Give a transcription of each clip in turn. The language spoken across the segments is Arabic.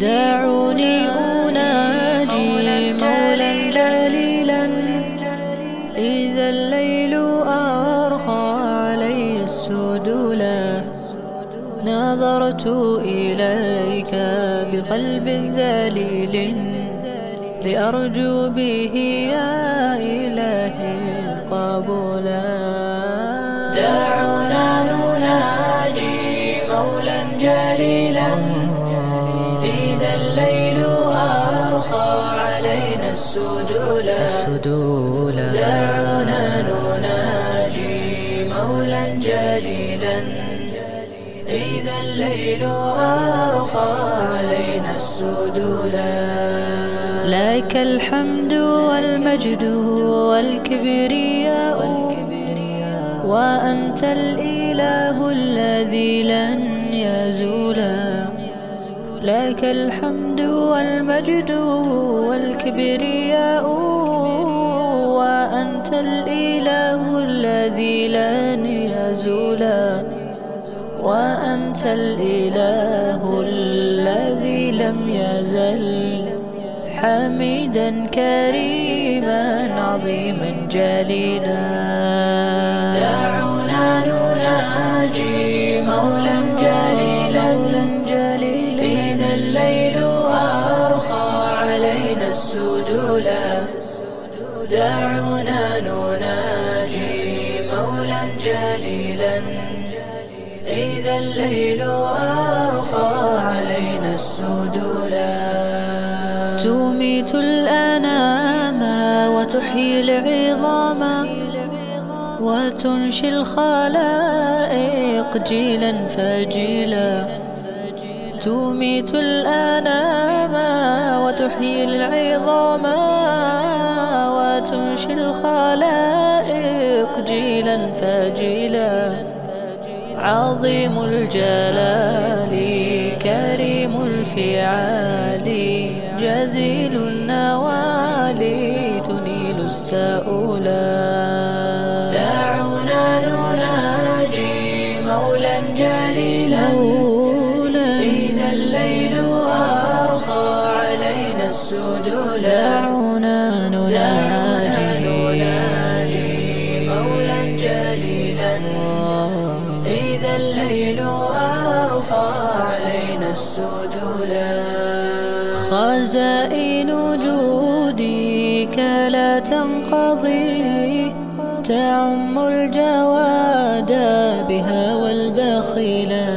دعوني أناجي مولا جليلا. إذا الليل أرخى علي السدولا نظرت إليك بقلب ذليل لأرجو به يا إلهي قبولا دعونا نناجي مولا جليلا. السدولا السدولا دعونا نناجي مولا جليلا. إذا الليل أرخى علينا السدولا لك الحمد والمجد والكبرياء. وأنت الإله الذي لن يزولا لك الحمد والمجد والكبرياء وأنت الإله الذي لن يزولا وأنت الإله الذي لم يزل حميدا كريما عظيما جليلا. دعونا جليلا إذا الليل أرخى علينا السدولا تميت الأنام وتحيي العظام وتنشي الخلائق جيلا فجيلا. تميت الأنام وتحيي العظام وتنشي الخلائق جيلا فجيلا عظيم الجلال كريم الفعال جزيل النوال تنيل السؤلا دعونا نناجي مولا جليلا. إذا الليل أرخى علينا السدولا دعونا نناجي إذا الليل أرخى علينا السدولا خزائن جودك لا تنقضي. تعم الجواد بها والبخيلا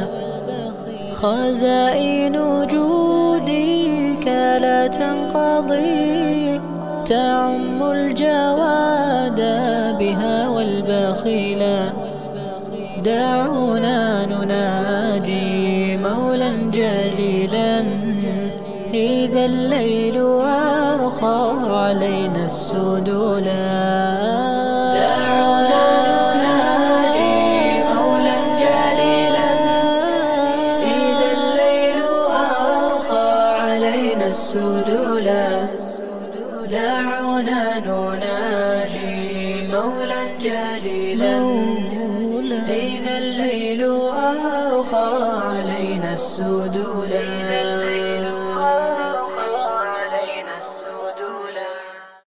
خزائن جودك لا تنقضي. تعم الجواد بها والبخيلا دعونا نناجي مولا جليلا. إذا الليل أرخى علينا السدولا. السدولا. دعونا نناجي مولا جليلا. إذا الليل أرخى علينا السدولا